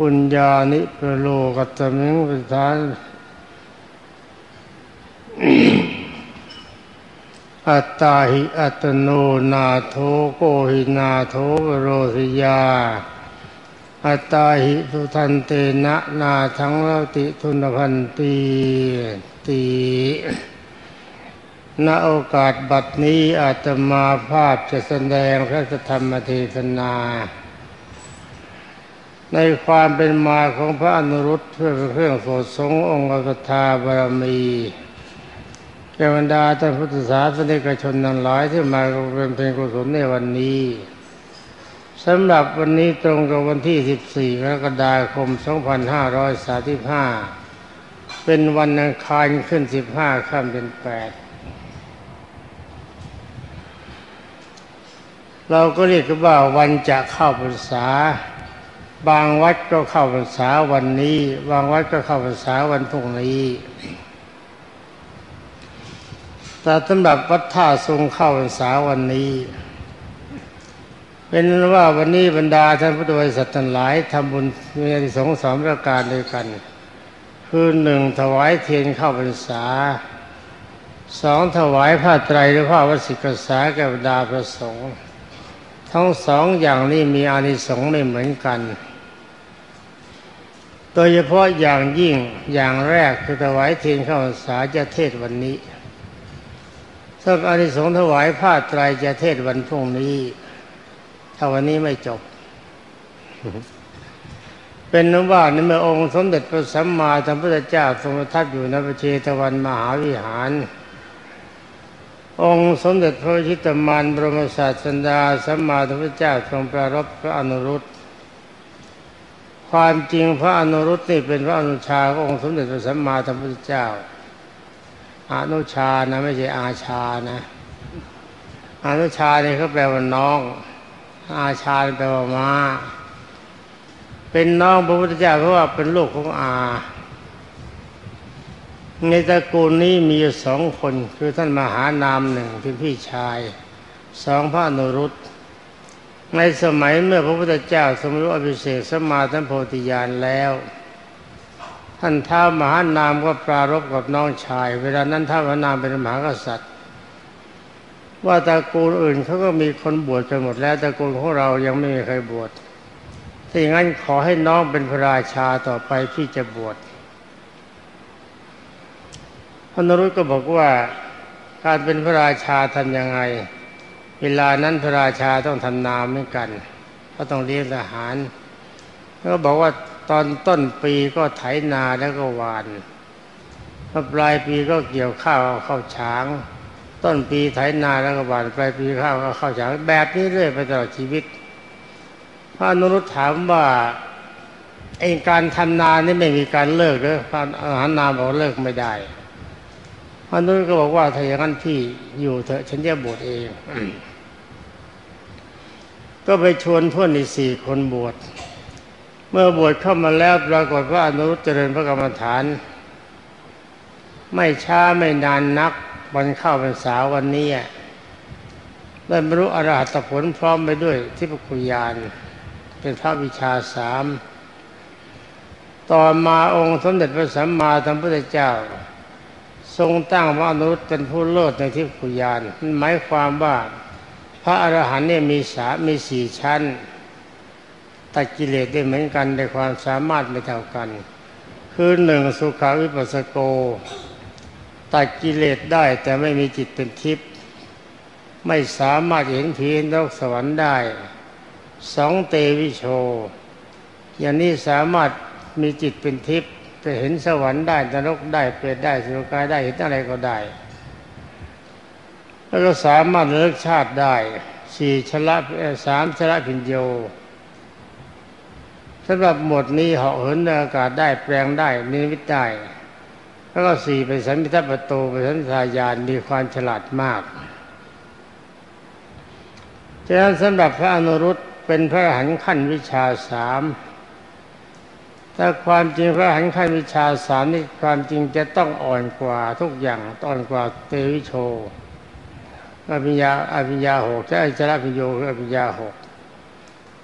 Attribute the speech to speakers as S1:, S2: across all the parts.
S1: ปุญญานิปโลกัตมิงปิทานอัตตาหิอัตโนนาโทโกหินาโทโรสิยา อัตตาหิทุทันเตนะนาทั้งเลติทุนพันตีตีณโอกาสบัดนี้อาตมาภาพจะแสดงพระธรรมเทศนา ในความเป็นมาของพระอนุรุตเพื่อเป็นเครื่องโสดสงองค์กถาบารมีแก่บรรดาท่านพุทธศาสนิกชนนั้นหลายที่มาเป็นเพลงกุศลในวันนี้สำหรับวันนี้ตรงกับวันที่ 14 กรกฎาคม 2535 เป็นวันอังคารขึ้น 15ค่ำเป็น 8 เราก็เรียกว่าวันจะเข้าพรรษา บางวัดก็เข้าพรรษาวันนี้ บางวัดก็เข้าพรรษาวันพรุ่งนี้ แต่สำหรับวัดท่าทรงเข้าพรรษาวันนี้ เป็นว่าวันนี้บรรดาท่านผู้โดยสัตว์ทั้งหลายทำบุญมีอนิสงส์สองประการด้วยกัน คือหนึ่งถวายเทียนเข้าพรรษาสองถวายผ้าไตรหรือผ้าวสิกษาแก่บรรดาพระสงฆ์ทั้งสองอย่างนี้มีอานิสงส์ไม่เหมือนกัน โดยเฉพาะอย่างยิ่งอย่างแรกคือถวายเทียนเข้าพรรษาจะเทศวันนี้ถ้าอานิสงส์ถวายผ้าไตรจะเทศวันพรุ่งนี้ ถ้าวันนี้ไม่จบ เป็นนว่าในเมื่อองค์สมเด็จพระสัมมาสัมพุทธเจ้าทรงประทับอยู่ในประเชตวันมหาวิหาร องค์สมเด็จพระชิตมานบรมศาสดาสัมมาสัมพุทธเจ้าทรงประรบพระอนุรุต ความจริงพระอนุรุตนี่เป็นพระอนุชาขององค์สมเด็จพระสัมมาสัมพุทธเจ้า อนุชานะไม่ใช่อาชานะอนุชาเนี่ยเขาแปลว่าน้อง อาชาแปลว่ามาเป็นน้องพระพุทธเจ้าเพราะว่าเป็นลูกของอา ในตระกูลนี้มีสองคนคือท่านมหานามหนึ่งเป็นพี่ชายสองพระอนุรุต ในสมัยเมื่อพระพุทธเจ้าสมรู้อภิเษกสมาทันโพธิญาณแล้ว ท่านท้ามหานามก็ปรารบกับน้องชาย เวลานั้นท้ามหานามเป็นมหากษัตริย์ ว่าตระกูลอื่นเขาก็มีคนบวชกันหมดแล้วตระกูลของเรายังไม่มีใครบวชถ้าอย่างนั้นขอให้น้องเป็นพระราชาต่อไปพี่จะบวชพระนรุตก็บอกว่าการเป็นพระราชาทำยังไง เวลานั้นพระราชาต้องทำนาเหมือนกันก็ต้องเลี้ยงทหารก็บอกว่าตอนต้นปีก็ไถนาแล้วก็หวานพอปลายปีก็เกี่ยวข้าวเข้าช้าง ต้นปีไถนาแล้วก็หวานปลายปีข้าวก็เข้าช้าง แบบนี้เรื่อยไปตลอดชีวิตพระนุรุตถามว่าไอ้การทำนานี่ไม่มีการเลิกเลยพระอาหารนาบอกเลิกไม่ได้พระนุรุตก็บอกว่าถ้าอย่างนั้นพี่อยู่เถอะฉันจะบวชเอง ก็ไปชวนเพื่อนอีกสี่คนบวช เมื่อบวชเข้ามาแล้วปรากฏว่าอนุรุตเจริญพระกรรมฐาน ไม่ช้าไม่นานนักวันเข้าพรรษาวันนี้ได้บรรลุอรหัตผลพร้อมไปด้วยทิพคุยาน เป็นพระวิชาสามต่อมาองค์สมเด็จพระสัมมาสัมพุทธเจ้า ทรงตั้งพระอนุรุตเป็นผู้เลิศในทิพคุยานหมายความว่า ระอรหันต์เนี่ยมีสามีสี่ชั้นตัดกิเลสได้เหมือนกันในความสามารถไม่เท่ากัน คือหนึ่งสุขาวิปัสสโกตัดกิเลสได้แต่ไม่มีจิตเป็นทิพย์ไม่สามารถเห็นผีนรกสวรรค์ได้สองเตวิโช อย่างนี้สามารถมีจิตเป็นทิพย์จะเห็นสวรรค์ได้นรกได้เปรตได้สุรกายได้เห็นอะไรก็ได้ แล้วก็สามารถเลิกชาติได้สี่ชละสามชละพิญโยสำหรับหมดนี้เหาะเหินในอากาศได้แปลงได้นิมิตได้ แล้วก็สี่เป็นสัมมิทัประตูเป็นสัมมิทายานมีความฉลาดมากฉะนั้นสำหรับพระอนุรุตเป็นพระหันขั้นวิชาสามแต่ความจริงพระหันขั้นวิชาสามนี่ความจริงจะต้องอ่อนกว่าทุกอย่างอ่อนกว่าเตวิโช อภิญญาอภิญญาหกใช่จระพิโยคืออภิญญาหก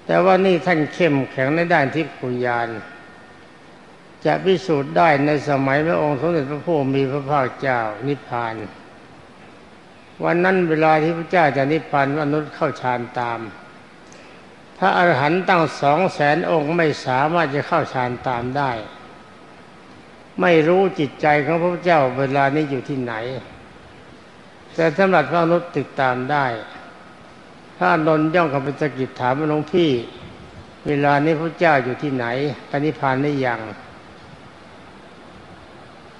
S1: แต่ว่านี่ท่านเข้มแข็งในด้านทิพย์กุญญาณจะพิสูจน์ได้ในสมัยพระองค์สมเด็จพระพุทธมีพระภาคเจ้านิพพาน วันนั้นเวลาที่พระเจ้าจะนิพพานมนุษย์เข้าฌานตาม พระอรหันต์ตั้งสองแสนองค์ไม่สามารถจะเข้าฌานตามได้ ไม่รู้จิตใจของพระเจ้าเวลานี้อยู่ที่ไหน แต่สำหรับพระนุษย์ติดตามได้ พระนนย่องกับเป็นสกิจถามหลวงพี่ เวลานี้พระเจ้าอยู่ที่ไหนปณิพานได้ยัง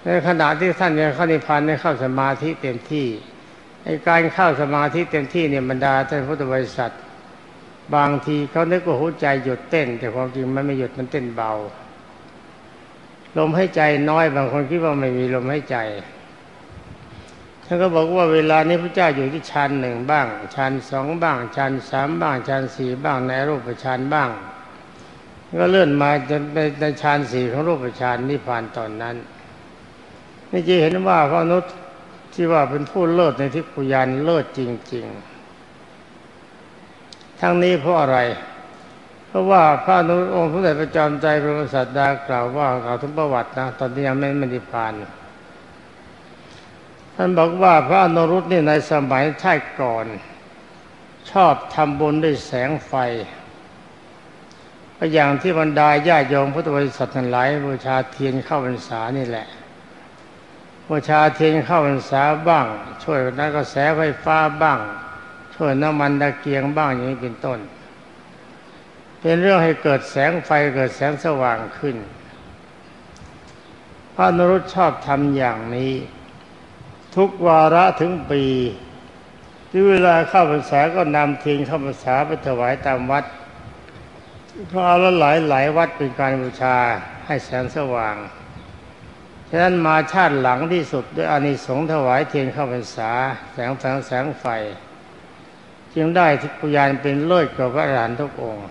S1: ในขณะที่ท่านยังเข้านิพพานได้เข้าสมาธิเต็มที่ในการเข้าสมาธิเต็มที่เนี่ยบรรดาท่านพุทธบริษัท บางทีเขานึกว่าหัวใจหยุดเต้น แต่ความจริงมันไม่หยุดมันเต้นเบา ลมให้ใจน้อยบางคนคิดว่าไม่มีลมให้ใจานก็บอกว่าเวลานี้พระเจ้าอยู่ที่ชั้นหนึ่งบ้างชั้นสองบ้างชั้นสามบ้างชั้นสี่บ้างในรูปฌานบ้าง ก็เลื่อนมาจนในในชั้นสี่ของรูปฌานนิพพานตอนนั้นนี่จะเห็นว่าพระนุษย์ที่ว่าเป็นผู้เลิศในทิพยานเลิศจริง ๆ ทั้งนี้เพราะอะไร เพราะว่าพระนุษย์องค์พระเดชพระจอมใจพระสัตดากล่าวว่ากล่าวถึงประวัตินะตอนที่ยังไม่มนิพพาน ท่านบอกว่าพระอนุรุตนี่ในสมัยชาติก่อน ชอบทำบุญด้วยแสงไฟก็อย่างที่บรรดาญาโยมพุทธบริษัททั้งหลายบูชาเทียนเข้าพรรษานี่แหละบูชาเทียนเข้าพรรษาบ้าง ช่วยนักกระแสไฟฟ้าบ้าง ช่วยน้ำมันตะเกียงบ้างอย่างนี้เป็นต้น เป็นเรื่องให้เกิดแสงไฟเกิดแสงสว่างขึ้นพระนรุตชอบทำอย่างนี้ ทุกวาระถึงปี ที่เวลาเข้าพรรษาก็นำเทียนเข้าพรรษาไปถวายตามวัดเพราะละหลายหลายวัดเป็นการบูชาให้แสงสว่างฉะนั้นมาชาติหลังที่สุดด้วยอานิสงส์ถวายเทียนเข้าพรรษา แสงแสงแสงไฟ จึงได้ทิพยานเป็นเลิศกว่าพระอรหันต์ทุกองค์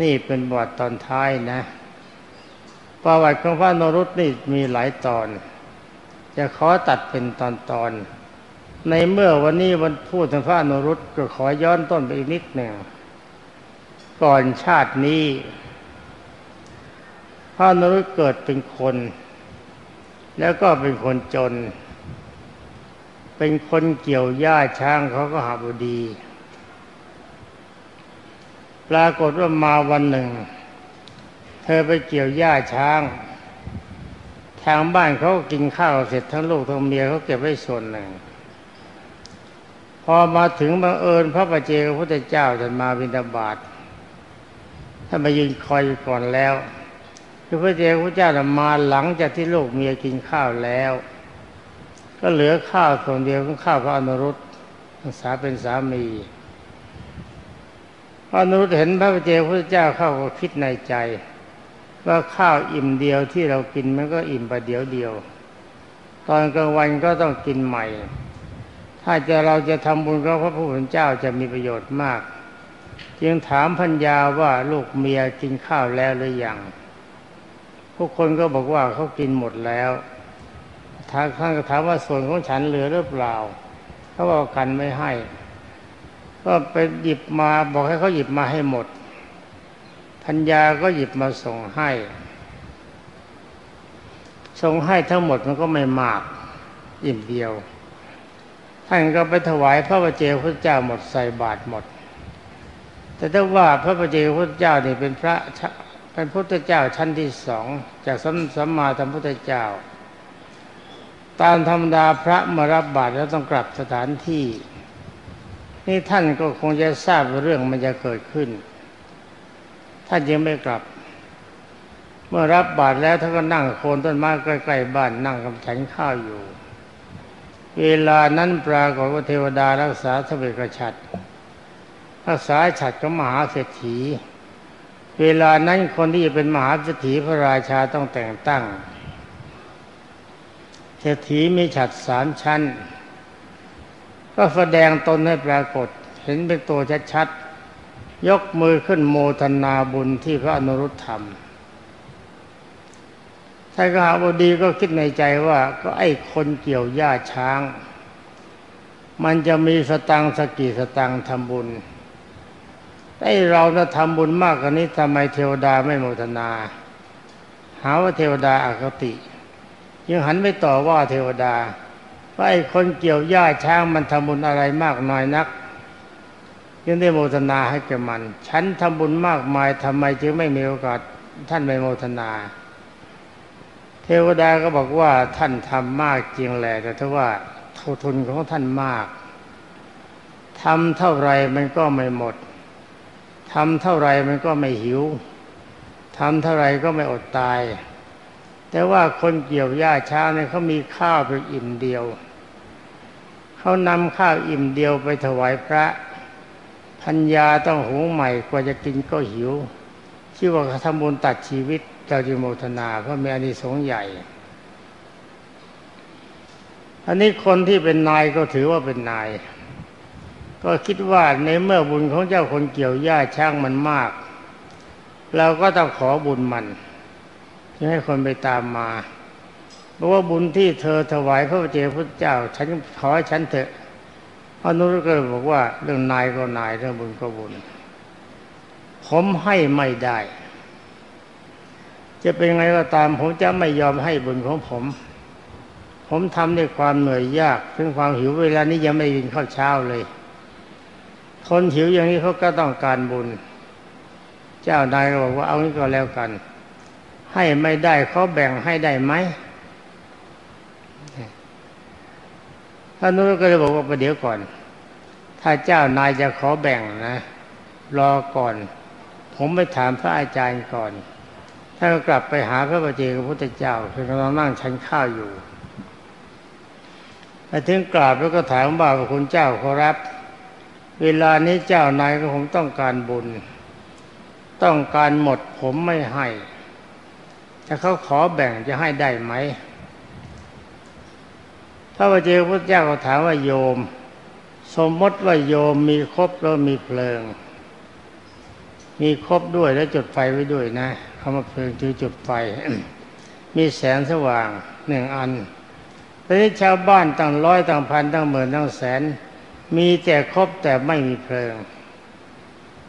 S1: นี่เป็นบทตอนท้ายนะประวัติของพระนรุตนี่มีหลายตอน จะขอตัดเป็นตอนๆในเมื่อวันนี้วันพูดถึงพระนรุตก็ขอย้อนต้นไปอีกนิดหนึ่งก่อนชาตินี้ พระนรุตเกิดเป็นคน แล้วก็เป็นคนจน เป็นคนเกี่ยวหญ้าช้างเขาก็หาบุดี ปรากฏว่ามาวันหนึ่ง เธอไปเกี่ยวหญ้าช้าง ทางบ้านเขากินข้าวเสร็จทั้งลูกทั้งเมียเขาเก็บไว้ส่วนหนึ่ง พอมาถึงบังเอิญพระประเจกพระพุทธเจ้าท่านมาบิณฑบาตท่านมายืนคอยอยู่ก่อนแล้วคือพระเจกพระเจ้ามาหลังจากที่ลูกเมียกินข้าวแล้ว ก็เหลือข้าวส่วนเดียวของข้าวพระอนุรุตสาเป็นสามีพระอนุรุตเห็นพระประเจกพระเจ้าเข้าก็คิดในใจ ว่าข้าวอิ่มเดียวที่เรากินมันก็อิ่มประเดี๋ยวเดียว ตอนกลางวันก็ต้องกินใหม่ ถ้าจะเราจะทำบุญกับพระผู้เป็นเจ้าจะมีประโยชน์มาก จึงถามพัญญาว่าลูกเมียกินข้าวแล้วหรือยังพวกคนก็บอกว่าเขากินหมดแล้วทางข้างก็ถามว่าส่วนของฉันเหลือหรือเปล่าเขาบอกกันไม่ให้ ก็ไปหยิบมาบอกให้เขาหยิบมาให้หมด พัญญาก็หยิบมาส่งให้ ส่งให้ทั้งหมดมันก็ไม่มาก อิ่มเดียว ท่านก็ไปถวายพระประเจ้าพระเจ้าหมดใส่บาตรหมด แต่ถ้าว่าพระประเจ้าพระเจ้านี่เป็นพระเป็นพุทธเจ้าชั้นที่สองจากสัมสัมมาสัมพุทธเจ้า ตามธรรมดาพระมารับบาตรแล้วต้องกลับสถานที่ นี่ท่านก็คงจะทราบเรื่องมันจะเกิดขึ้น ท่านยังไม่กลับ เมื่อรับบาตรแล้วท่านก็นั่งโคนต้นไม้ใกล้ๆบ้านนั่งกำฉันข้าวอยู่ เวลานั้นปรากฏว่าเทวดารักษาสเวกฉัตรรักษาฉัตรของมหาเศรษฐี เวลานั้นคนที่จะเป็นมหาเศรษฐีพระราชาต้องแต่งตั้งเศรษฐีมีฉัดสามชั้น ก็แสดงตนให้ปรากฏเห็นเป็นตัวชัดๆ ยกมือขึ้นโมทนาบุญที่พระอนุรุตธรรมท่านกหาบดีก็คิดในใจว่าก็ไอ้คนเกี่ยวหญ้าช้าง มันจะมีสตังสกี่สตังทำบุญไอ้เรานะทำบุญมากกว่านี้ทำไมเทวดาไม่โมทนา หาว่าเทวดาอาคติยังหันไปต่อว่าเทวดาว่าไอ้คนเกี่ยวหญ้าช้างมันทำบุญอะไรมากน้อยนัก ยังได้โมทนาให้แกมัน ฉันทำบุญมากมายทำไมจึงไม่มีโอกาสท่านไม่โมทนา เทวดาก็บอกว่าท่านทำมากจริงแหละแต่ถ้าว่าทุนของท่านมากทำเท่าไรมันก็ไม่หมดทำเท่าไรมันก็ไม่หิวทำเท่าไรก็ไม่อดตาย แต่ว่าคนเกี่ยวหญ้าช้างเนี่ยเขามีข้าวเพียงอิ่มเดียวเขานำข้าวอิ่มเดียวไปถวายพระ พัญญาต้องหุงใหม่กว่าจะกินก็หิวชื่อว่าเขาทำบุญตัดชีวิตเจ้าจิโมทนาเพราะมีอานิสงส์ใหญ่ อันนี้คนที่เป็นนายก็ถือว่าเป็นนาย ก็คิดว่าในเมื่อบุญของเจ้าคนเกี่ยวหญ้าช่างมันมาก เราก็ต้องขอบุญมันจะให้คนไปตามมาเพราะว่าบุญที่เธอถวายพระเจ้าพระเจ้า ฉันขอให้ฉันเถอะ พระนุรุก็บอกว่า เรื่องนายก็นายเรื่องบุญก็บุญ ผมให้ไม่ได้ จะเป็นไงก็ตาม ผมจะไม่ยอมให้บุญของผม ผมทำด้วยความเหนื่อยยากถึงความหิวเวลานี้ยังไม่กินข้าวเช้าเลย คนหิวอย่างนี้เขาก็ต้องการบุญ เจ้านายก็บอกว่าเอางี้ก็แล้วกัน ให้ไม่ได้เขาแบ่งให้ได้ไหม ท่านนู้นก็เลยบอกว่าประเดี๋ยวก่อน ถ้าเจ้านายจะขอแบ่งนะ รอก่อน ผมไปถามพระอาจารย์ก่อนท่านก็กลับไปหาพระบาเจกพระพุทธเจ้าคือกำลังนั่งฉันข้าวอยู่ไปถึงกราบแล้วก็ถามว่าวคุณเจ้าขอรับ เวลานี้เจ้านายก็ผมต้องการบุญ ต้องการหมดผมไม่ให้ถ้าเขาขอแบ่งจะให้ได้ไหม พระเจ้าพระเจ้าก็ถามว่าโยม สมมติว่าโยมมีครบแล้วมีเพลิง มีครบด้วยแล้วจุดไฟไว้ด้วยนะคำว่าเพลิงคือจุดไฟ มีแสงสว่างหนึ่งอันตอนนี้ชาวบ้านตั้งร้อยตั้งพันตั้งหมื่นตั้งแสน มีแต่ครบแต่ไม่มีเพลิง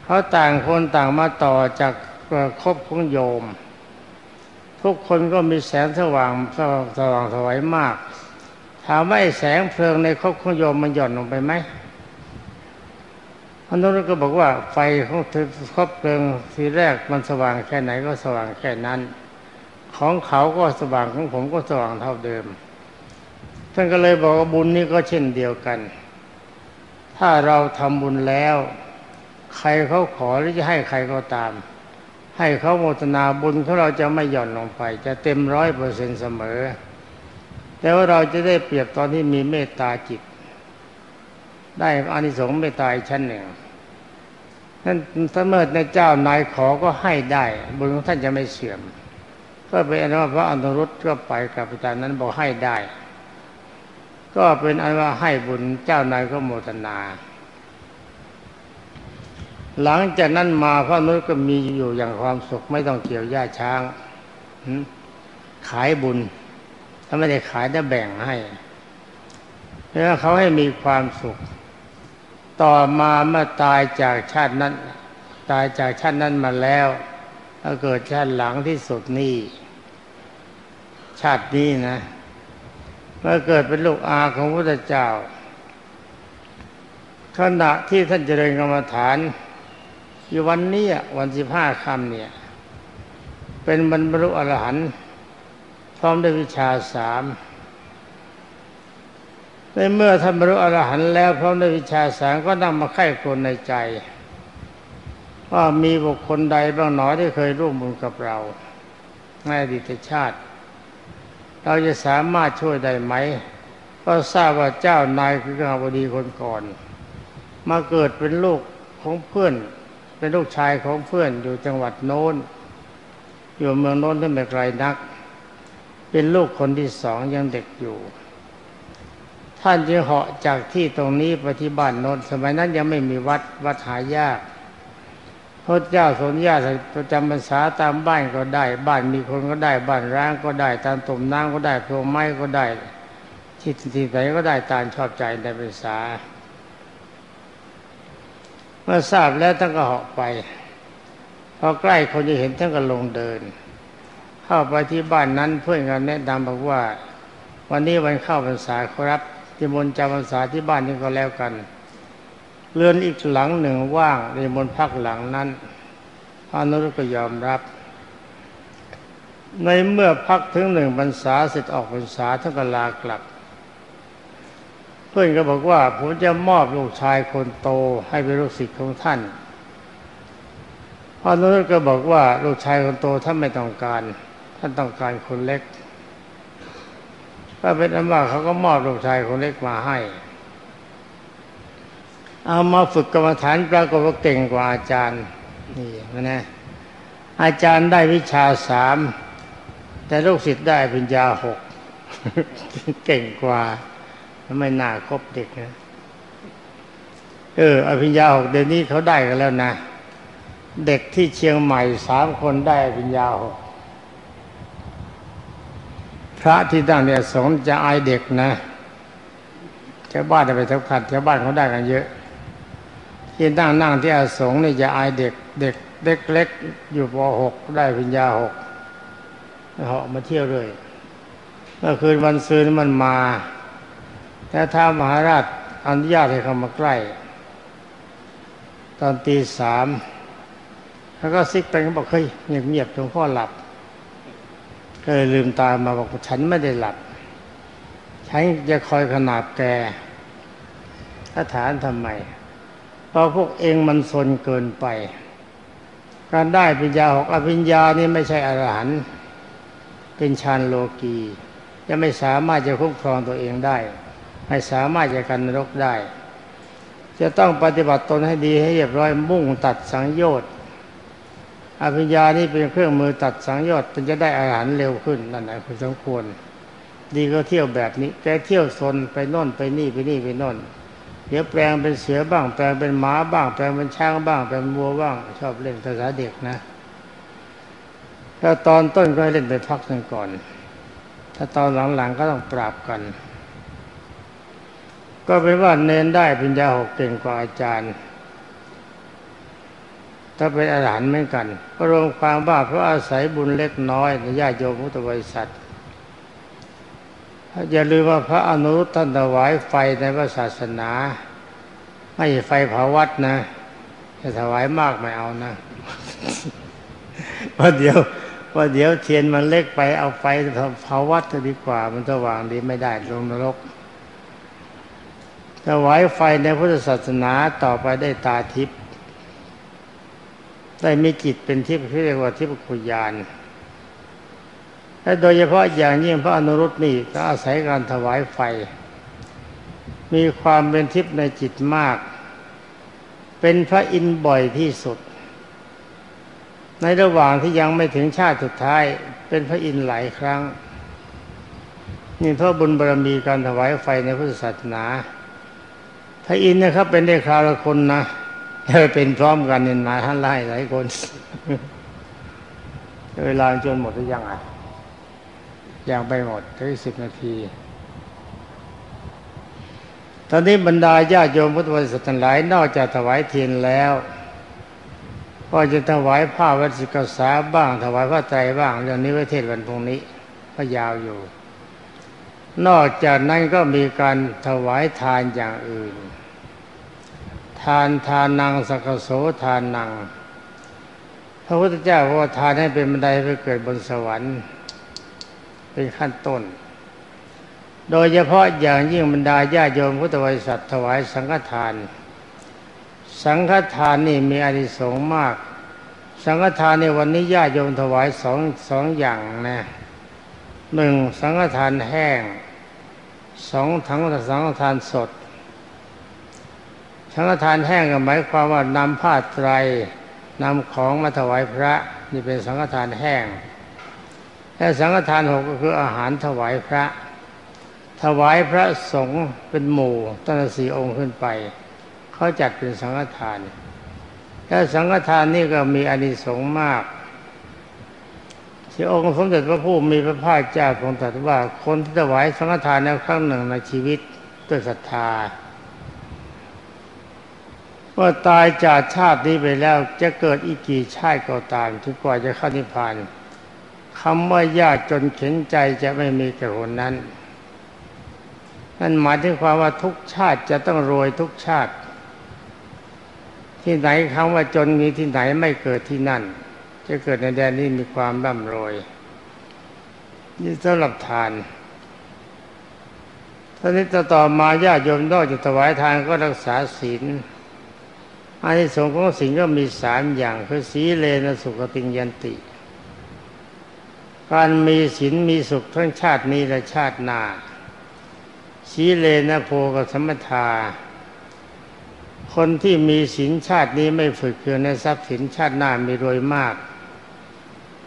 S1: เขาต่างคนต่างมาต่อจากครบของโยม ทุกคนก็มีแสงสว่างสว่างสวยมาก ถามว่าแสงเพลิงในครอบของโยมมันหย่อนลงไปไหมพระนุนก็บอกว่าไฟของครอบเพลิงทีแรกมันสว่างแค่ไหนก็สว่างแค่นั้น ของเขาก็สว่างของผมก็สว่างเท่าเดิม ท่านก็เลยบอกว่าบุญนี้ก็เช่นเดียวกัน ถ้าเราทำบุญแล้ว ใครเขาขอหรือจะให้ใครก็ตาม ให้เขาโมทนาบุญของเราจะไม่หย่อนลงไป จะเต็มร้อยเปอร์เซ็นเสมอ แต่ว่าเราจะได้เปรียบตอนที่มีเมตตาจิต ได้อานิสงส์เมตตาชั้นหนึ่งนั่นถ้าเมื่อในเจ้านายขอก็ให้ได้บุญของท่านจะไม่เสื่อม ก็เป็นอนว่าพระอนุรุตก็ไปกับอาจารย์นั้นบอกให้ได้ ก็เป็นอันว่าให้บุญเจ้านายก็โมทนา หลังจากนั้นมาพระนุษก็มีอยู่อย่างความสุขไม่ต้องเกี่ยวหญ้าช้างขายบุญ ถ้าไม่ได้ขายได้แบ่งให้เพราะเขาให้มีความสุข ต่อมาเมื่อตายจากชาตินั้น ตายจากชาตินั้นมาแล้วถ้าเกิดชาติหลังที่สุดนี่ชาตินี้นะเมื่อเกิดเป็นลูกอาของพระเจ้าขณะที่ท่านเจริญกรรมฐานอยู่วันนี้วันสิบห้าคำเนี่ย เป็นบรรลุอรหันต์ พร้อมด้วยวิชาสามในเมื่อท่านบรรลุอรหันต์แล้วพร้อมด้วยวิชาสามก็นำมาไข้คนในใจ ว่ามีบุคคลใดบ้างหนอที่เคยร่วมบุญกับเราในอดีตชาติ เราจะสามารถช่วยได้ไหมก็ทราบว่าเจ้านายคือกาบดีคนก่อน มาเกิดเป็นลูกของเพื่อน เป็นลูกชายของเพื่อนอยู่จังหวัดโน้น อยู่เมืองโน้นที่ไม่ไกลนัก เป็นลูกคนที่สองยังเด็กอยู่ ท่านจึงเหาะจากที่ตรงนี้ไปที่บ้านโนนสมัยนั้นยังไม่มีวัดวัดหายากพระเจ้าสนญาประจำพรรษาตามบ้านก็ได้ บ้านมีคนก็ได้ บ้านร้างก็ได้ ตามตุ่มน้ำก็ได้พรงไม้ก็ได้ ที่ที่ไหนก็ได้ตามชอบใจในพรรษาเมื่อทราบแล้วท่านก็เหาะไปพอใกล้คนจะเห็นท่านก็ลงเดิน เข้าไปที่บ้านนั้นเพื่อนกันแนะนำบอกว่า วันนี้วันเข้าพรรษาครับที่มนจำพรรษาที่บ้านนี้ก็แล้วกัน เรือนอีกหลังหนึ่งว่างในบนพักหลังนั้นพระนุรุก็ยอมรับ ในเมื่อพักถึงหนึ่งพรรษาเสร็จออกพรรษาท่านก็ลากลับ เพื่อนก็บอกว่า ผมจะมอบลูกชายคนโตให้เป็นลูกศิษย์ของท่านพระนุรุก็บอกว่าลูกชายคนโตท่านไม่ต้องการ ท่านต้องการคนเล็ก ก็เป็นอันว่าเขาก็มอบลูกชายคนเล็กมาให้ เอามาฝึกกรรมฐานปรากฏว่าเก่งกว่าอาจารย์ นี่นะอาจารย์ได้วิชาสามแต่ลูกศิษย์ได้ปัญญาหกเก่งกว่าไม่น่าคบเด็กนะเอออภิญญาหกเดี๋ยวนี้เขาได้กันแล้วนะ เด็กที่เชียงใหม่สามคนได้อภิญญาหก ระที่ตั้งเนี่ยสงจะอายเด็กนะชาวบ้านจะไปทับขัดชาวบ้านเขาได้กันเยอะที่นั่งนั่งที่อาสงนี่จะอายเด็กเด็กเด็กเล็กอยู่ป .6 ได้ปัญญาหกเหาะมาเที่ยวเลยเมื่อคืนวันซืนมันมาแต่ท้ามหาราชอนุญาตให้เขามาใกล้ ตอนตีสามแล้วก็ซิกไปเขาบอกเฮ้ยเงียบเงียบหลวงพ่อหลับ ก็เลยลืมตามาบอกฉันไม่ได้หลับฉันจะคอยขนาบแกถ้าถามทำไมเพราะพวกเองมันสนเกินไป การได้ปัญญาหกอภิญญานี่ไม่ใช่อรหันต์เป็นฌานโลกีจะไม่สามารถจะคุ้มครองตัวเองได้ ไม่สามารถจะกันนรกได้ จะต้องปฏิบัติตนให้ดีให้เรียบร้อยมุ่งตัดสังโยชน์ อภิญญานี่เป็นเครื่องมือตัดสังโยชน์มันจะได้อาหารเร็วขึ้นนั่นแหละคุณสมควร ดีก็เที่ยวแบบนี้ แกเที่ยวซนไปน่นไปนี่ไปนี่ไปน่นเดี๋ยวแปลงเป็นเสือบ้าง แปลงเป็นหมาบ้าง แปลงเป็นช้างบ้าง แปลงวัวบ้าง ชอบเล่นภาษาเด็กนะถ้าตอนต้นก็เล่นไปพักหนึ่งก่อน ถ้าตอนหลังๆก็ต้องปราบกัน ก็เป็นว่าเน้นได้ปัญญาหกเก่งกว่าอาจารย์ ถ้าเป็นอาหารเหมือนกันก็รวมความว่าเพราะอาศัยบุญเล็กน้อยในญาติโยมพุทธบริษัทอย่าลืมว่าพระอนุท่านถวายไฟในพระศาสนาไม่ใช่ไฟเผาวัดนะจะถวายมากไม่เอานะว่าเดี๋ยวว่าเดี๋ยวเทียนมันเล็กไปเอาไฟเผาวัดจะดีกว่า มันสว่างดีไม่ได้ลงนรกถวายไฟในพุทธศาสนาต่อไปได้ตาทิพย์ ได้มีจิตเป็นทิพย์ที่เรียกว่าทิพย์คุยานและโดยเฉพาะอย่างยิ่งพระอนุรุตนี่ก็อาศัยการถวายไฟ มีความเป็นทิพย์ในจิตมาก เป็นพระอินทร์บ่อยที่สุด ในระหว่างที่ยังไม่ถึงชาติสุดท้าย เป็นพระอินทร์หลายครั้ง นี่เพราะบุญบารมีการถวายไฟในพุทธศาสนา พระอินทร์นะครับเป็นได้คราวละคนนะ จะเป็นพร้อมกันเนี่ยมาท่านไล่หลายคนเวลาจนหมดหรือยังอะย่างไปหมดถึงสิบนาที ตอนนี้บรรดาญาโยมพุทธบริษัททั้งหลาย นอกจากถวายเทียนแล้ว ก็จะถวายผ้าวัสิกษาบ้าง ถวายผ้าไตรบ้างเรื่องนี้ไว้เทศวันพรุ่งนี้ก็ยาวอยู่ นอกจากนั้นก็มีการถวายทานอย่างอื่น ทานทานนางสักโสทานนางพระพุทธเจ้าว่าทานให้เป็นบันไดไปเกิดบนสวรรค์ เป็นขั้นต้น โดยเฉพาะอย่างยิ่งบรรดาญาโยมพุทธบริษัทถวายสังฆทาน สังฆทานนี่มีอานิสงส์มาก สังฆทานในวันนี้ญาโยมถวายสองสองอย่างนะหนึ่งสังฆทานแห้งสองทั้งสังฆทานสด สังฆทานแห้งก็หมายความว่านำผ้าไตรนำของมาถวายพระนี่เป็นสังฆทานแห้งและสังฆทานหกก็คืออาหารถวายพระ ถวายพระสงฆ์เป็นหมู่ตั้งแต่สี่องค์ขึ้นไป เขาจัดเป็นสังฆทานและสังฆทานนี่ก็มีอานิสงส์มากที่องค์สมเด็จพระผู้มีพระภาคเจ้าทรงตรัสว่าคนที่ถวายสังฆทานในครั้งหนึ่งในชีวิตด้วยศรัทธา ว่าตายจากชาตินี้ไปแล้ว จะเกิดอีกกี่ชาติก็ตามถึงกว่าจะเข้านิพพานคำว่ายากจนเข็นใจจะไม่มีกระคนนั้นนั่นหมายถึงความว่าทุกชาติจะต้องรวยทุกชาติ ที่ไหนคำว่าจนมีที่ไหนไม่เกิดที่นั่น จะเกิดในแดนนี้มีความร่ำรวยนี่สำหรับทานท่านี้ต่อมาญาติโยมนอกจากถวายทานก็รักษาศีล อานิสงส์ของศีลก็มีสามอย่างคือสีเลนะสุขติงยันติ การมีศีลมีสุขทั้งชาตินี้และชาติหน้าสีเลนะโพกสมทาคนที่มีศีลชาตินี้ไม่ฝึกเคือในทรัพย์สินชาติหน้ามีรวยมาก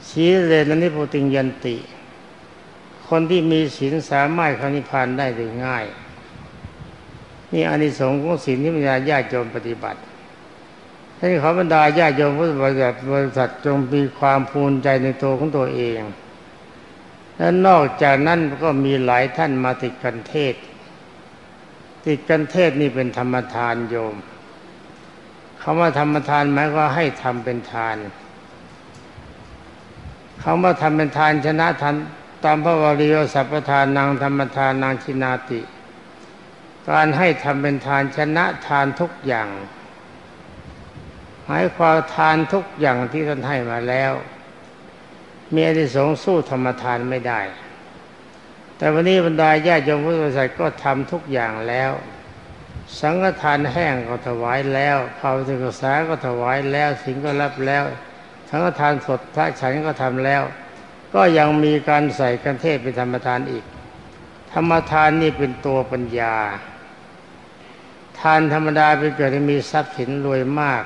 S1: สีเลนะนิพุติงยันติ คนที่มีศีลสามารถเข้านิพพานได้โดยง่าย นี่อานิสงส์ของศีลที่มีญาติโยมปฏิบัติ ให้ขอบรรดาญาโยมพุทธบริษัทบริษัทจงมีความภูมิใจในตัวของตัวเอง และนอกจากนั้นก็มีหลายท่านมาติดกันเทศ ติดกันเทศนี่เป็นธรรมทานโยมคำว่าธรรมทานหมายว่าให้ทำเป็นทานคำว่าทำเป็นทานชนะทานตามพระวริยสัพพทานนางธรรมทานนางชินาติ การให้ทำเป็นทานชนะทานทุกอย่าง หมายความทานทุกอย่างที่ท่านให้มาแล้วมีอนิสงส์สู้ธรรมทานไม่ได้ แต่วันนี้บรรดาญาติโยมพุทธบริษัทก็ทำทุกอย่างแล้ว สังฆทานแห้งก็ถวายแล้วภาวติกษาก็ถวายแล้วสิ่งก็รับแล้ว สังฆทานสดพระฉันก็ทำแล้ว ก็ยังมีการใส่กันเทศเป็นธรรมทานอีก ธรรมทานนี่เป็นตัวปัญญา ทานธรรมดาเป็นเกิดมีทรัพย์สินรวยมาก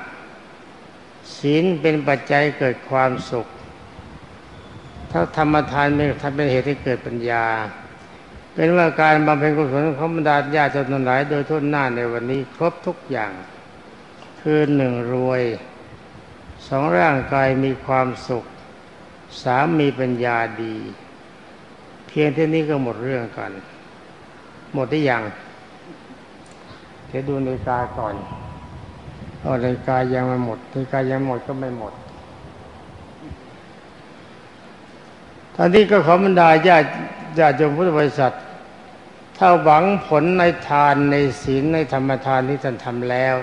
S1: ศีลเป็นปัจจัยเกิดความสุข ถ้าธรรมทานเป็นทำเป็นเหตุให้เกิดปัญญา เป็นว่าการบำเพ็ญกุศลของบรรดาญาติจนหลายโดยทุนหน้าในวันนี้ครบทุกอย่าง คือหนึ่งรวยสองร่างกายมีความสุขสามมีปัญญาดี เพียงเท่านี้ก็หมดเรื่องกัน หมดได้ยังเดี๋ยวดูในกาก่อน อนาฬิกายยังไม่หมดนาฬิกายยังหมดก็ไม่หมดตอนนี้ก็ขอบรรดาญาติญาติโยมพุทธบริษัทถ้าหวังผลในทานในศีลในธรรมทานที่ท่านทำแล้ว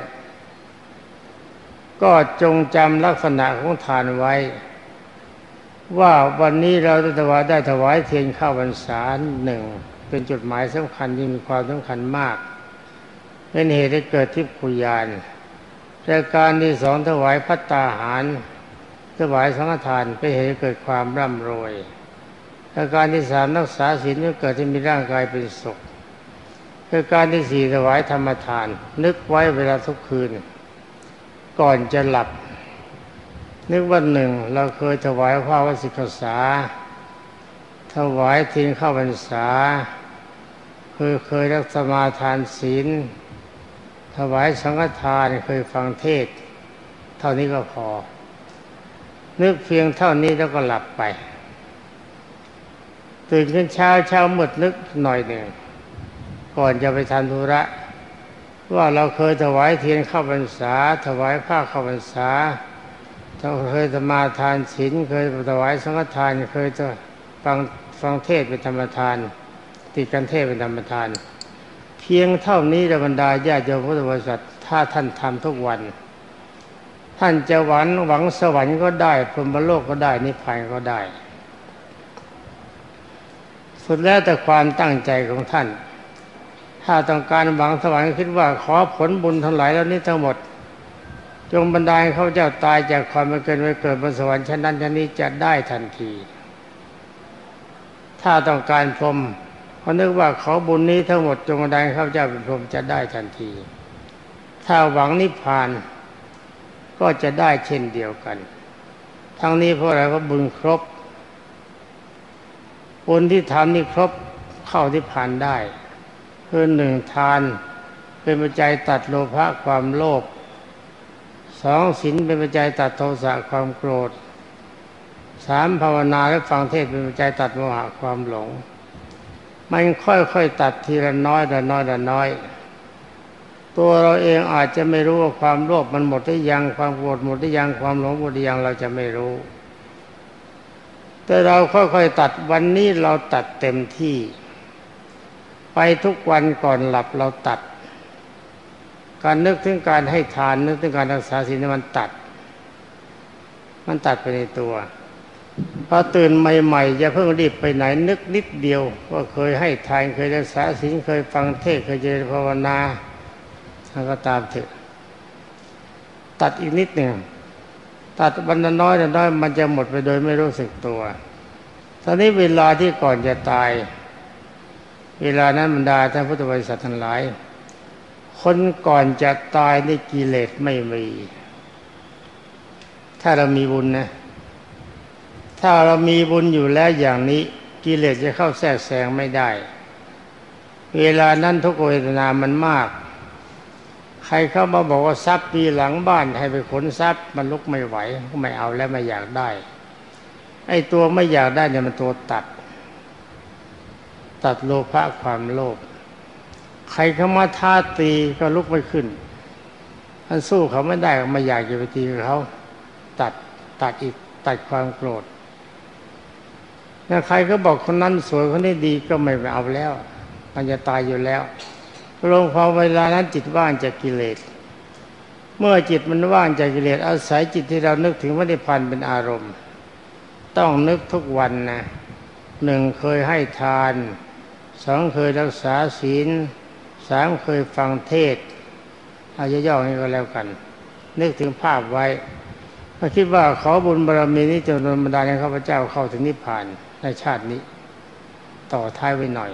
S1: ก็จงจำลักษณะของทานไว้ ว่าวันนี้เราได้ถวายได้ถวายเทียนข้าวพรรษาหนึ่งเป็นจุดหมายสำคัญที่มีความสำคัญมาก เป็นเหตุให้เกิดทิพยคุยาน รายการที่สองถวายพัตตาหาร ถวายสังฆทานไปเหตุเกิดความร่ำรวยรายการที่สามรักษาศีลเมื่อเกิดที่มีร่างกายเป็นสุขรายการที่สี่ถวายธรรมทาน นึกไว้เวลาทุกคืน ก่อนจะหลับ นึกวันหนึ่งเราเคยถวายพระวสิกษา ถวายทิ้งข้าวพรรษาเคยเคยรักสมาทานศีล วายสังฆทานเคยฟังเทศ เท่านี้ก็พอ นึกเพียงเท่านี้แล้วก็หลับไป ตื่นขึ้นเช้าเช้าหมดนึกหน่อยหนึ่ง ก่อนจะไปทำธุระ ว่าเราเคยถวายเทียนเข้าพรรษา ถวายผ้าเข้าพรรษาเราเคยสมาทานศีลเคยถวายสังฆทานเคยจะฟังฟังเทศเป็นธรรมทาน ติดกันเทศเป็นธรรมทานเพียงเท่านี้ระบรรดาญาติโยมพุทธบริษัทถ้าท่านทำทุกวัน ท่านจะหวังหวังสวรรค์ก็ได้พรหมโลกก็ได้นิพพานก็ได้ สุดแล้วแต่ความตั้งใจของท่าน ถ้าต้องการหวังสวรรค์คิดว่าขอผลบุญทั้งหลายแล้วนี้ทั้งหมด จงบรรดาเขาเจ้าตายจากความไม่เกินไม่เกิดบนสวรรค์ชั้นนั้นชั้นนี้จะได้ทันที ถ้าต้องการพรหม เขาะนึกว่าเขาบุญนี้ทั้งหมดจงกระไดข้าพเจ้าเป็นพรหมจะได้ทันที ถ้าหวังนิพพานก็จะได้เช่นเดียวกัน ทั้งนี้เพราะอะไรก็บุญครบ บุญที่ทำนี่ครบเข้าที่ผ่านได้คือหนึ่งทานเป็นปัจจัยตัดโลภะความโลภสองศีลเป็นปัจจัยตัดโทสะความโกรธสามภาวนาและฟังเทศเป็นปัจจัยตัดโมหะความหลง มันค่อยๆตัดทีละน้อยละน้อยละน้อย ตัวเราเองอาจจะไม่รู้ว่าความโลภมันหมดหรือยังความโกรธหมดหรือยังความหลงหมดหรือยังเราจะไม่รู้ แต่เราค่อยๆตัดวันนี้เราตัดเต็มที่ ไปทุกวันก่อนหลับเราตัด การนึกถึงการให้ทานนึกถึงการรักษาศีลมันตัด มันตัดไปในตัว พอตื่นใหม่ๆจะเพิ่งรีบไปไหนนึกนิดเดียวว่าเคยให้ทานเคยรักษาศีลเคยฟังเทศเคยเจริญภาวนาแล้วก็ตามเถอะตัดอีกนิดหนึ่งตัดวันน้อยน้อยมันจะหมดไปโดยไม่รู้สึกตัวตอนนี้เวลาที่ก่อนจะตาย เวลานั้นบรรดาท่านพุทธบริษัททั้งหลาย คนก่อนจะตายในกิเลสไม่มี ถ้าเรามีบุญนะ ถ้าเรามีบุญอยู่แล้วอย่างนี้กิเลสจะเข้าแทรกแซงไม่ได้ เวลานั้นทุกเวทนามันมาก ใครเข้ามาบอกว่าทรัพย์ปีหลังบ้านให้ไปขนทรัพย์ มันลุกไม่ไหวก็ไม่เอาแล้วไม่อยากได้ ไอ้ตัวไม่อยากได้เนี่ยมันตัวตัด ตัดโลภะความโลภใครเข้ามาท้าตีก็ลุกไม่ขึ้นท่านสู้เขาไม่ได้ไม่อยากจะไปตีเขา ตัดตัดอีกตัดความโกรธ ถ้าใครก็บอกคนนั้นสวยคนนี้ดีก็ไม่เอาแล้ว มันจะตายอยู่แล้วลงพอเวลานั้นจิตว่างจากกิเลส เมื่อจิตมันว่างจากกิเลสอาศัยจิตที่เรานึกถึงวัฏพันธ์เป็นอารมณ์ ต้องนึกทุกวันนะหนึ่งเคยให้ทานสองเคยรักษาศีลสามเคยฟังเทศอาย่อๆนี้ก็แล้วกัน นึกถึงภาพไว้ถ้าคิดว่าขอบุญบารมีนี้จะนบันดาลให้ข้าพเจ้าเข้าถึงนิพพาน ในชาตินี้ ต่อท้ายไว้หน่อย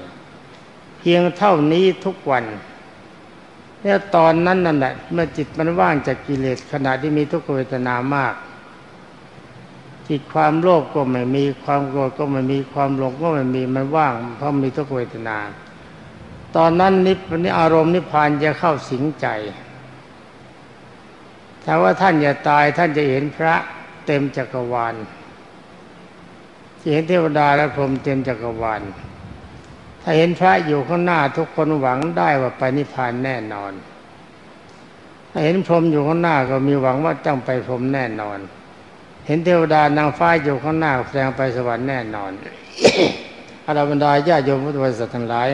S1: เพียงเท่านี้ทุกวันเนี่ยตอนนั้นนั่นแหละเมื่อจิตมันว่างจากกิเลสขณะที่มีทุกขเวทนามาก จิตความโลภก็ไม่มีความโกรธก็ไม่มีความหลงก็ไม่มีมันว่าง เพราะมีทุกขเวทนา ตอนนั้นนิพพานอารมณ์นิพพานจะเข้าสิงใจถ้าว่าท่านอย่าตายท่านจะเห็นพระเต็มจักรวาล เห็นเทวดาและพรหมเต็มจักรวาล ถ้าเห็นพระอยู่ข้างหน้าทุกคนหวังได้ว่าไปนิพพานแน่นอน ถ้าเห็นพรหมอยู่ข้างหน้าก็มีหวังว่าต้องไปพรหมแน่นอน เห็นเทวดานางฟ้าอยู่ข้างหน้าแสดงไปสวรรค์แน่นอนอาราบรรดาญาโยมพุทธบริษัททั้งหลาย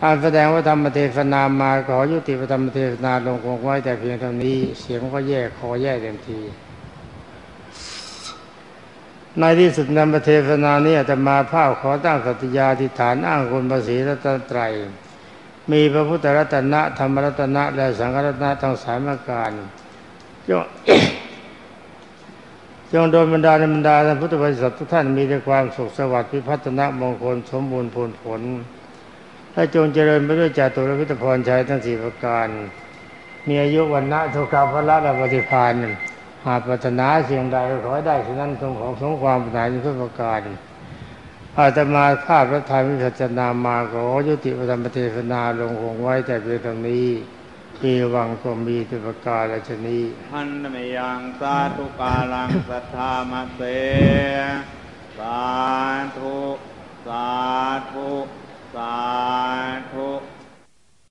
S1: การแสดงว่าธรรมเทศนามาขอยุติธรรมเทศนาลงคงไว้แต่เพียงเท่านี้ เสียงก็แย่คอแย่เต็มที ในที่สุดนำเทศนานี้จะมาภาพขอตั้งสัตยาธิฐานอ้างคุณภาษีรัตนตรัย มีพระพุทธรัตนะธรรมรัตนะ และสังฆรัตนะทั้งสามประการจงจงโดยบรรดาในบรรดาท่านพุทธบริษัททุกท่านมีแต่ความสุขสวัสดิ์พิพัฒนมงคลสมบูรณ์ผลผลถ้าจงเจริญไปด้วยจาตุรพิธพรชัยทั้งสี่ประการ มีอายุวันนะทุกขภละและปฏิพาน หากปรารถนาสิ่งใดขอได้ฉะนั้นทรงของสงความปรารถนาทุกประการอาตมาข้าพระธรรมิจจนามาขอยุติประธรรมเทศนาลงคงไว้แต่เพียงเท่านี้ทีวังก็มีตุปการชนี
S2: ท่านไม่ยังสาธุกาลังสัทธามเสสาธุ สาธุ สาธุ